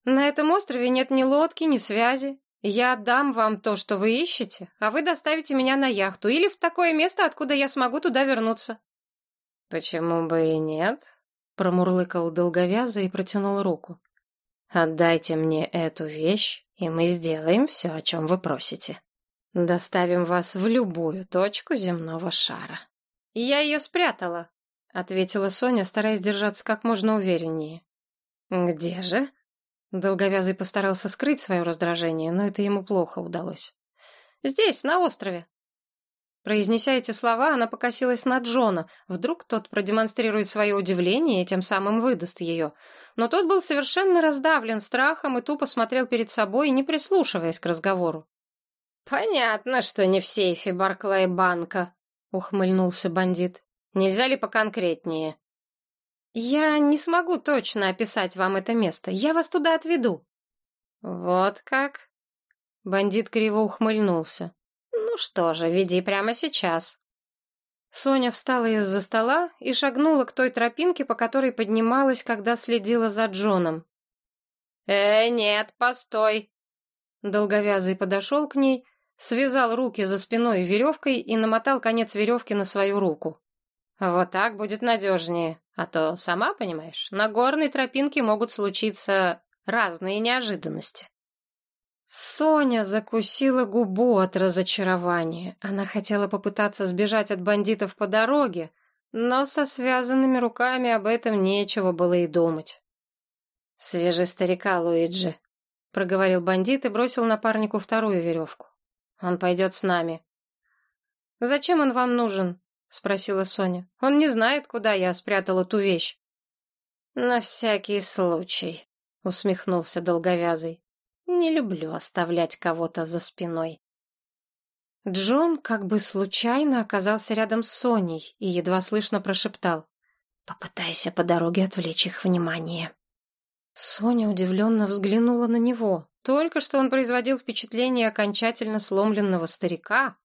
[SPEAKER 1] На этом острове нет ни лодки, ни связи. Я отдам вам то, что вы ищете, а вы доставите меня на яхту или в такое место, откуда я смогу туда вернуться. Почему бы и нет? Промурлыкал долговязый и протянул руку. Отдайте мне эту вещь, и мы сделаем все, о чем вы просите. Доставим вас в любую точку земного шара. Я ее спрятала, ответила Соня, стараясь держаться как можно увереннее. Где же? Долговязый постарался скрыть свое раздражение, но это ему плохо удалось. Здесь, на острове. Произнеся эти слова, она покосилась на Джона. Вдруг тот продемонстрирует свое удивление и тем самым выдаст ее. Но тот был совершенно раздавлен страхом и тупо смотрел перед собой, не прислушиваясь к разговору. «Понятно, что не в сейфе Барклай банка», — ухмыльнулся бандит. «Нельзя ли поконкретнее?» «Я не смогу точно описать вам это место. Я вас туда отведу». «Вот как?» Бандит криво ухмыльнулся. «Ну что же, веди прямо сейчас». Соня встала из-за стола и шагнула к той тропинке, по которой поднималась, когда следила за Джоном. «Э, нет, постой!» Долговязый подошел к ней, связал руки за спиной веревкой и намотал конец веревки на свою руку. Вот так будет надежнее, а то, сама понимаешь, на горной тропинке могут случиться разные неожиданности. Соня закусила губу от разочарования. Она хотела попытаться сбежать от бандитов по дороге, но со связанными руками об этом нечего было и думать. «Свежий старика, Луиджи», — проговорил бандит и бросил напарнику вторую веревку. Он пойдет с нами. Зачем он вам нужен? спросила Соня. Он не знает, куда я спрятала ту вещь. На всякий случай, — усмехнулся долговязый. «Не люблю оставлять кого-то за спиной». Джон как бы случайно оказался рядом с Соней и едва слышно прошептал. «Попытайся по дороге отвлечь их внимание». Соня удивленно взглянула на него. Только что он производил впечатление окончательно сломленного старика.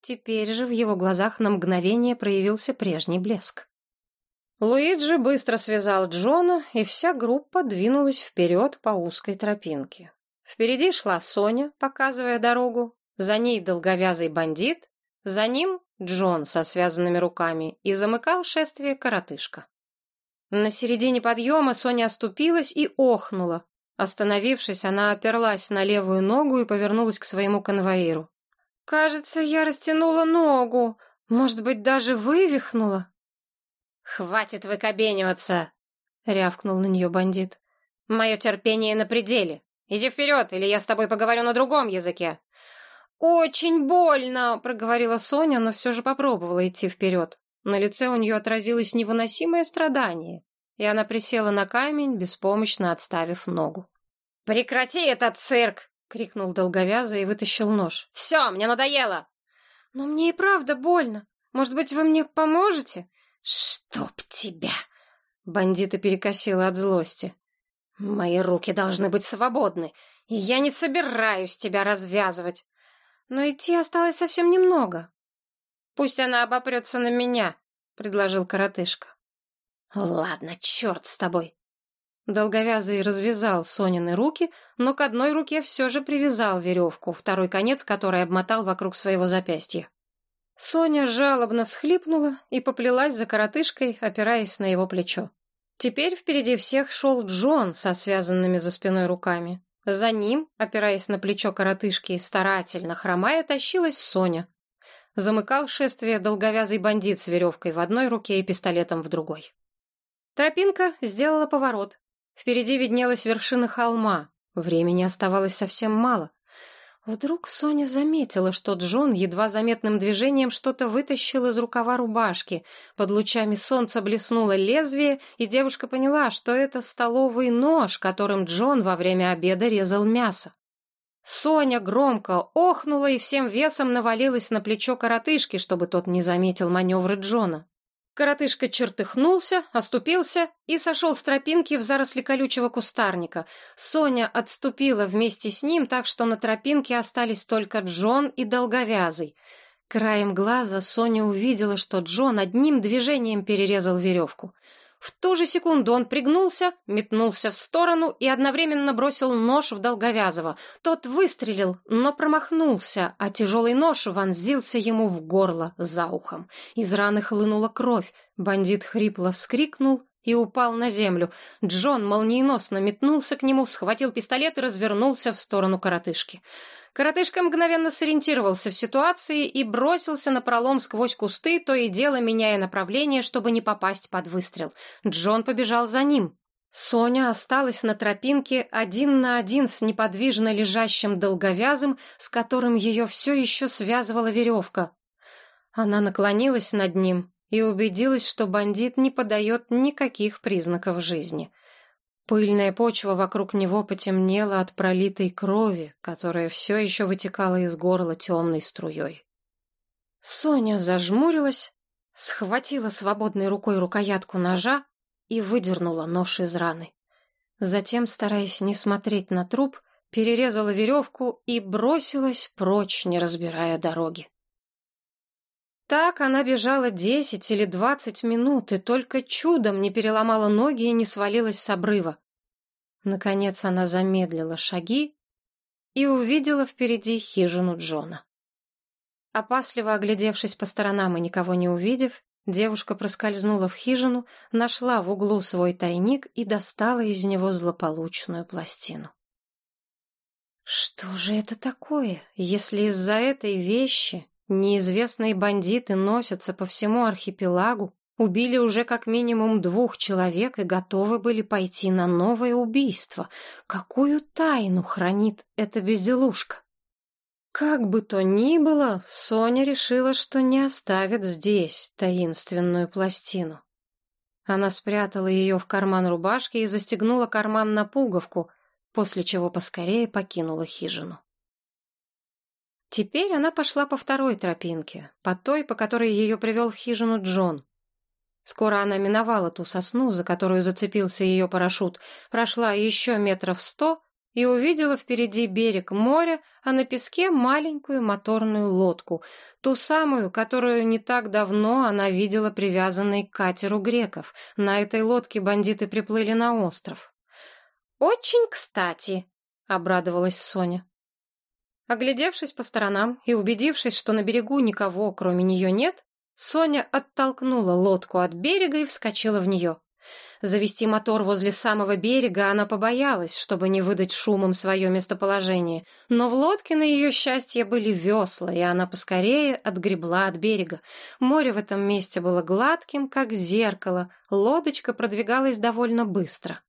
[SPEAKER 1] Теперь же в его глазах на мгновение проявился прежний блеск. Луиджи быстро связал Джона, и вся группа двинулась вперед по узкой тропинке. Впереди шла Соня, показывая дорогу, за ней долговязый бандит, за ним Джон со связанными руками и замыкал шествие коротышка. На середине подъема Соня оступилась и охнула. Остановившись, она оперлась на левую ногу и повернулась к своему конвоиру. «Кажется, я растянула ногу. Может быть, даже вывихнула?» «Хватит выкобениваться!» — рявкнул на нее бандит. «Мое терпение на пределе. Иди вперед, или я с тобой поговорю на другом языке». «Очень больно!» — проговорила Соня, но все же попробовала идти вперед. На лице у нее отразилось невыносимое страдание, и она присела на камень, беспомощно отставив ногу. «Прекрати этот цирк!» — крикнул долговязый и вытащил нож. «Все, мне надоело!» «Но мне и правда больно. Может быть, вы мне поможете?» «Чтоб тебя!» Бандита перекосила от злости. «Мои руки должны быть свободны, и я не собираюсь тебя развязывать. Но идти осталось совсем немного. Пусть она обопрется на меня», — предложил коротышка. «Ладно, черт с тобой!» Долговязый развязал Сонины руки, но к одной руке все же привязал веревку, второй конец которой обмотал вокруг своего запястья. Соня жалобно всхлипнула и поплелась за коротышкой, опираясь на его плечо. Теперь впереди всех шел Джон со связанными за спиной руками. За ним, опираясь на плечо коротышки и старательно хромая, тащилась Соня. Замыкал шествие долговязый бандит с веревкой в одной руке и пистолетом в другой. Тропинка сделала поворот. Впереди виднелась вершина холма. Времени оставалось совсем мало. Вдруг Соня заметила, что Джон едва заметным движением что-то вытащил из рукава рубашки. Под лучами солнца блеснуло лезвие, и девушка поняла, что это столовый нож, которым Джон во время обеда резал мясо. Соня громко охнула и всем весом навалилась на плечо коротышки, чтобы тот не заметил маневры Джона. Коротышка чертыхнулся, оступился и сошел с тропинки в заросли колючего кустарника. Соня отступила вместе с ним, так что на тропинке остались только Джон и Долговязый. Краем глаза Соня увидела, что Джон одним движением перерезал веревку. В ту же секунду он пригнулся, метнулся в сторону и одновременно бросил нож в Долговязого. Тот выстрелил, но промахнулся, а тяжелый нож вонзился ему в горло за ухом. Из раны хлынула кровь. Бандит хрипло вскрикнул и упал на землю. Джон молниеносно метнулся к нему, схватил пистолет и развернулся в сторону коротышки. Коротышка мгновенно сориентировался в ситуации и бросился на пролом сквозь кусты, то и дело меняя направление, чтобы не попасть под выстрел. Джон побежал за ним. Соня осталась на тропинке один на один с неподвижно лежащим долговязым, с которым ее все еще связывала веревка. Она наклонилась над ним и убедилась, что бандит не подает никаких признаков жизни — Пыльная почва вокруг него потемнела от пролитой крови, которая все еще вытекала из горла темной струей. Соня зажмурилась, схватила свободной рукой рукоятку ножа и выдернула нож из раны. Затем, стараясь не смотреть на труп, перерезала веревку и бросилась прочь, не разбирая дороги. Так она бежала десять или двадцать минут и только чудом не переломала ноги и не свалилась с обрыва. Наконец она замедлила шаги и увидела впереди хижину Джона. Опасливо оглядевшись по сторонам и никого не увидев, девушка проскользнула в хижину, нашла в углу свой тайник и достала из него злополучную пластину. Что же это такое, если из-за этой вещи Неизвестные бандиты носятся по всему архипелагу, убили уже как минимум двух человек и готовы были пойти на новое убийство. Какую тайну хранит эта безделушка? Как бы то ни было, Соня решила, что не оставит здесь таинственную пластину. Она спрятала ее в карман рубашки и застегнула карман на пуговку, после чего поскорее покинула хижину. Теперь она пошла по второй тропинке, по той, по которой ее привел в хижину Джон. Скоро она миновала ту сосну, за которую зацепился ее парашют, прошла еще метров сто и увидела впереди берег моря, а на песке маленькую моторную лодку, ту самую, которую не так давно она видела привязанной к катеру греков. На этой лодке бандиты приплыли на остров. «Очень кстати», — обрадовалась Соня. Оглядевшись по сторонам и убедившись, что на берегу никого, кроме нее, нет, Соня оттолкнула лодку от берега и вскочила в нее. Завести мотор возле самого берега она побоялась, чтобы не выдать шумом свое местоположение. Но в лодке на ее счастье были весла, и она поскорее отгребла от берега. Море в этом месте было гладким, как зеркало. Лодочка продвигалась довольно быстро.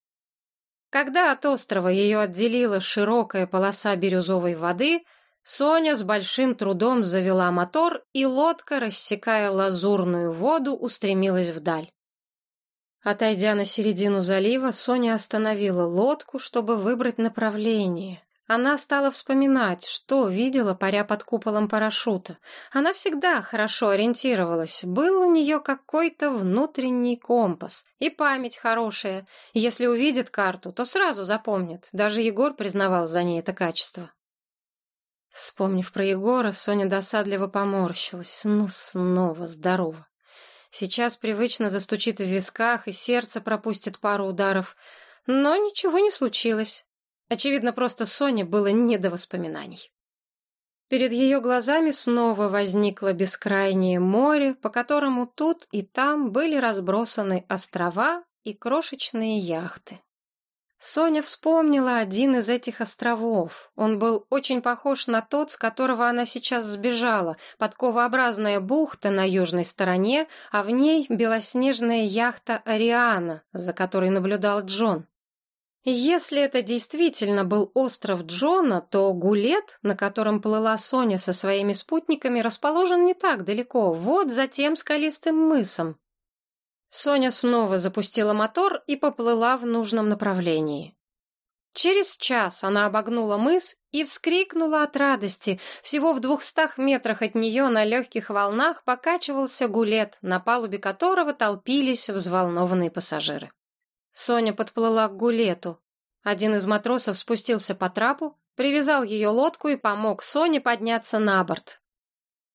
[SPEAKER 1] Когда от острова ее отделила широкая полоса бирюзовой воды, Соня с большим трудом завела мотор, и лодка, рассекая лазурную воду, устремилась вдаль. Отойдя на середину залива, Соня остановила лодку, чтобы выбрать направление. Она стала вспоминать, что видела, паря под куполом парашюта. Она всегда хорошо ориентировалась. Был у нее какой-то внутренний компас. И память хорошая. Если увидит карту, то сразу запомнит. Даже Егор признавал за ней это качество. Вспомнив про Егора, Соня досадливо поморщилась. Ну, снова здорово. Сейчас привычно застучит в висках, и сердце пропустит пару ударов. Но ничего не случилось. Очевидно, просто Соне было не до воспоминаний. Перед ее глазами снова возникло бескрайнее море, по которому тут и там были разбросаны острова и крошечные яхты. Соня вспомнила один из этих островов. Он был очень похож на тот, с которого она сейчас сбежала. Подковообразная бухта на южной стороне, а в ней белоснежная яхта «Ариана», за которой наблюдал Джон. Если это действительно был остров Джона, то Гулет, на котором плыла Соня со своими спутниками, расположен не так далеко, вот за тем скалистым мысом. Соня снова запустила мотор и поплыла в нужном направлении. Через час она обогнула мыс и вскрикнула от радости. Всего в двухстах метрах от нее на легких волнах покачивался гулет, на палубе которого толпились взволнованные пассажиры. Соня подплыла к гулету. Один из матросов спустился по трапу, привязал ее лодку и помог Соне подняться на борт.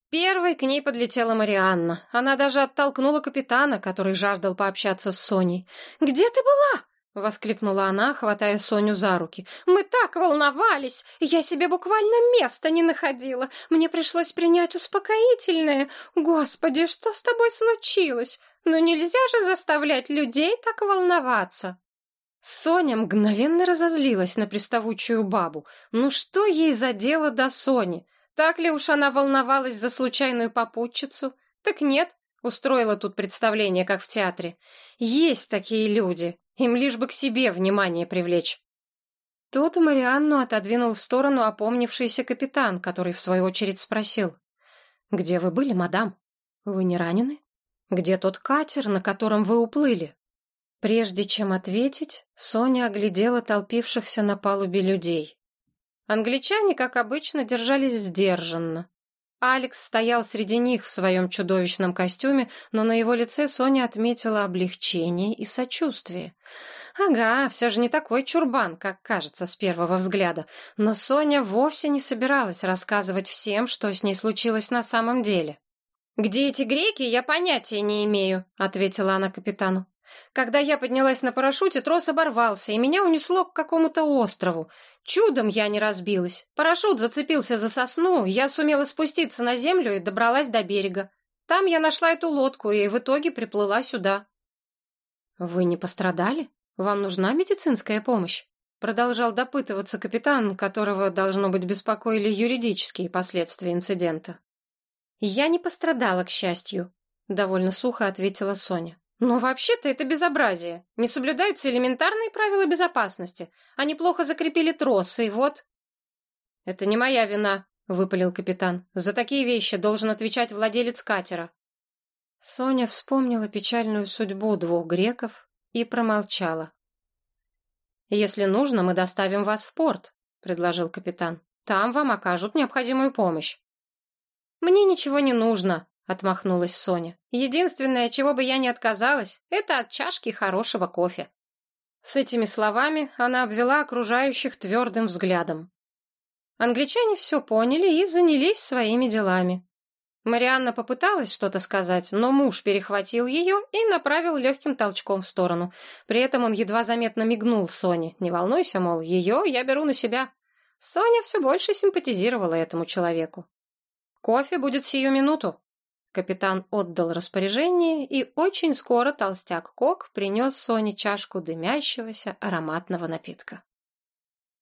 [SPEAKER 1] Первой к ней подлетела Марианна. Она даже оттолкнула капитана, который жаждал пообщаться с Соней. «Где ты была?» — воскликнула она, хватая Соню за руки. «Мы так волновались! Я себе буквально места не находила. Мне пришлось принять успокоительное. Господи, что с тобой случилось? Ну нельзя же заставлять людей так волноваться!» Соня мгновенно разозлилась на приставучую бабу. Ну что ей за дело до Сони? Так ли уж она волновалась за случайную попутчицу? Так нет, устроила тут представление, как в театре. Есть такие люди, им лишь бы к себе внимание привлечь. Тут Марианну отодвинул в сторону опомнившийся капитан, который в свою очередь спросил. «Где вы были, мадам? Вы не ранены? Где тот катер, на котором вы уплыли?» Прежде чем ответить, Соня оглядела толпившихся на палубе людей. Англичане, как обычно, держались сдержанно. Алекс стоял среди них в своем чудовищном костюме, но на его лице Соня отметила облегчение и сочувствие. Ага, все же не такой чурбан, как кажется с первого взгляда. Но Соня вовсе не собиралась рассказывать всем, что с ней случилось на самом деле. «Где эти греки, я понятия не имею», — ответила она капитану. Когда я поднялась на парашюте, трос оборвался, и меня унесло к какому-то острову. Чудом я не разбилась. Парашют зацепился за сосну, я сумела спуститься на землю и добралась до берега. Там я нашла эту лодку и в итоге приплыла сюда. Вы не пострадали? Вам нужна медицинская помощь? Продолжал допытываться капитан, которого, должно быть, беспокоили юридические последствия инцидента. «Я не пострадала, к счастью», — довольно сухо ответила Соня. Но вообще-то это безобразие. Не соблюдаются элементарные правила безопасности. Они плохо закрепили тросы, и вот... Это не моя вина, выпалил капитан. За такие вещи должен отвечать владелец катера. Соня вспомнила печальную судьбу двух греков и промолчала. «Если нужно, мы доставим вас в порт», — предложил капитан. «Там вам окажут необходимую помощь». «Мне ничего не нужно», — отмахнулась Соня. «Единственное, чего бы я не отказалась, это от чашки хорошего кофе». С этими словами она обвела окружающих твердым взглядом. Англичане все поняли и занялись своими делами. Марианна попыталась что-то сказать, но муж перехватил ее и направил легким толчком в сторону. При этом он едва заметно мигнул Соне. «Не волнуйся, мол, ее я беру на себя». Соня все больше симпатизировала этому человеку. «Кофе будет сию минуту». Капитан отдал распоряжение, и очень скоро толстяк Кок принес Соне чашку дымящегося ароматного напитка.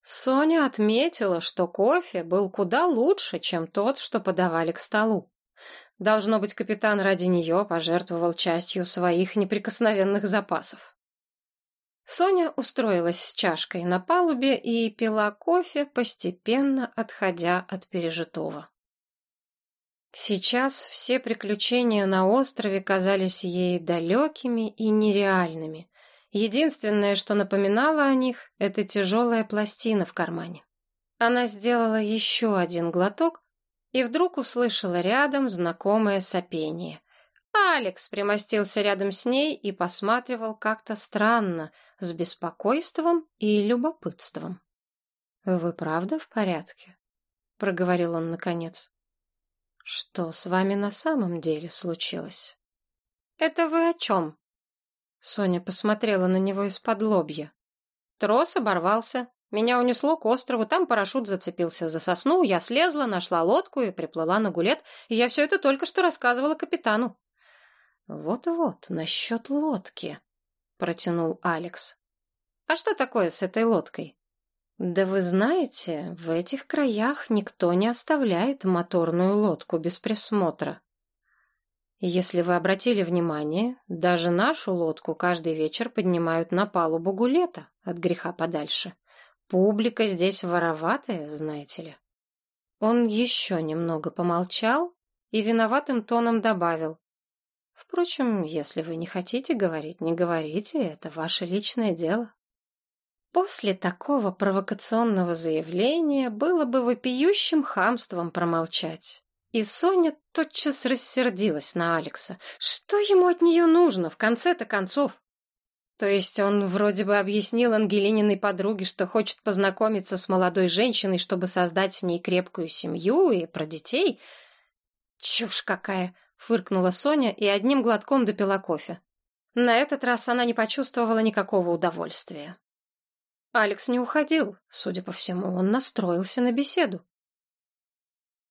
[SPEAKER 1] Соня отметила, что кофе был куда лучше, чем тот, что подавали к столу. Должно быть, капитан ради нее пожертвовал частью своих неприкосновенных запасов. Соня устроилась с чашкой на палубе и пила кофе, постепенно отходя от пережитого. Сейчас все приключения на острове казались ей далекими и нереальными. Единственное, что напоминало о них, это тяжелая пластина в кармане. Она сделала еще один глоток и вдруг услышала рядом знакомое сопение. Алекс примостился рядом с ней и посматривал как-то странно, с беспокойством и любопытством. «Вы правда в порядке?» — проговорил он наконец. «Что с вами на самом деле случилось?» «Это вы о чем?» Соня посмотрела на него из-под лобья. Трос оборвался, меня унесло к острову, там парашют зацепился за сосну, я слезла, нашла лодку и приплыла на гулет, и я все это только что рассказывала капитану. «Вот-вот, насчет лодки», — протянул Алекс. «А что такое с этой лодкой?» «Да вы знаете, в этих краях никто не оставляет моторную лодку без присмотра. Если вы обратили внимание, даже нашу лодку каждый вечер поднимают на палубу гулета от греха подальше». Публика здесь вороватая, знаете ли. Он еще немного помолчал и виноватым тоном добавил. Впрочем, если вы не хотите говорить, не говорите, это ваше личное дело. После такого провокационного заявления было бы вопиющим хамством промолчать. И Соня тотчас рассердилась на Алекса. Что ему от нее нужно, в конце-то концов? То есть он вроде бы объяснил Ангелининой подруге, что хочет познакомиться с молодой женщиной, чтобы создать с ней крепкую семью и про детей. Чушь какая! Фыркнула Соня и одним глотком допила кофе. На этот раз она не почувствовала никакого удовольствия. Алекс не уходил. Судя по всему, он настроился на беседу.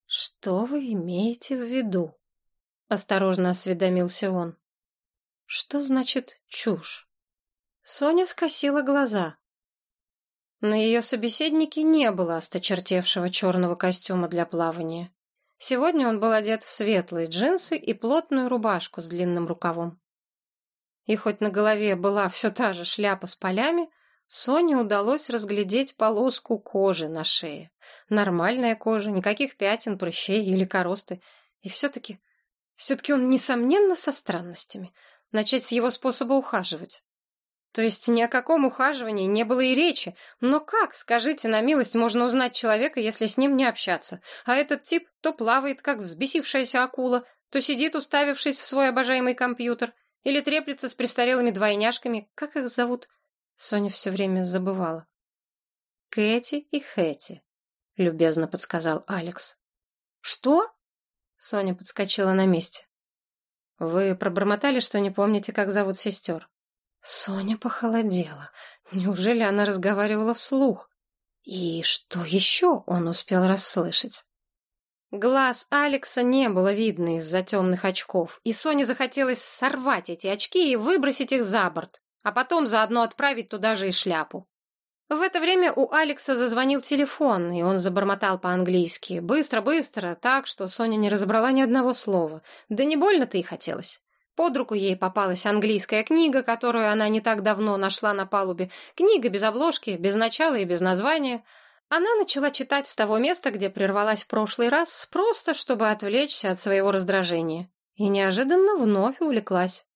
[SPEAKER 1] «Что вы имеете в виду?» — осторожно осведомился он. «Что значит чушь?» Соня скосила глаза. На ее собеседнике не было осточертевшего черного костюма для плавания. Сегодня он был одет в светлые джинсы и плотную рубашку с длинным рукавом. И хоть на голове была все та же шляпа с полями, Соне удалось разглядеть полоску кожи на шее. Нормальная кожа, никаких пятен, прыщей или коросты. И все-таки... Все-таки он, несомненно, со странностями. Начать с его способа ухаживать. То есть ни о каком ухаживании не было и речи. Но как, скажите на милость, можно узнать человека, если с ним не общаться? А этот тип то плавает, как взбесившаяся акула, то сидит, уставившись в свой обожаемый компьютер, или треплется с престарелыми двойняшками. Как их зовут? Соня все время забывала. Кэти и Хэти, любезно подсказал Алекс. Что? Соня подскочила на месте. Вы пробормотали, что не помните, как зовут сестер. Соня похолодела. Неужели она разговаривала вслух? И что еще он успел расслышать? Глаз Алекса не было видно из-за темных очков, и Соне захотелось сорвать эти очки и выбросить их за борт, а потом заодно отправить туда же и шляпу. В это время у Алекса зазвонил телефон, и он забормотал по-английски. Быстро-быстро, так, что Соня не разобрала ни одного слова. Да не больно-то и хотелось. Под руку ей попалась английская книга, которую она не так давно нашла на палубе. Книга без обложки, без начала и без названия. Она начала читать с того места, где прервалась прошлый раз, просто чтобы отвлечься от своего раздражения. и неожиданно вновь увлеклась.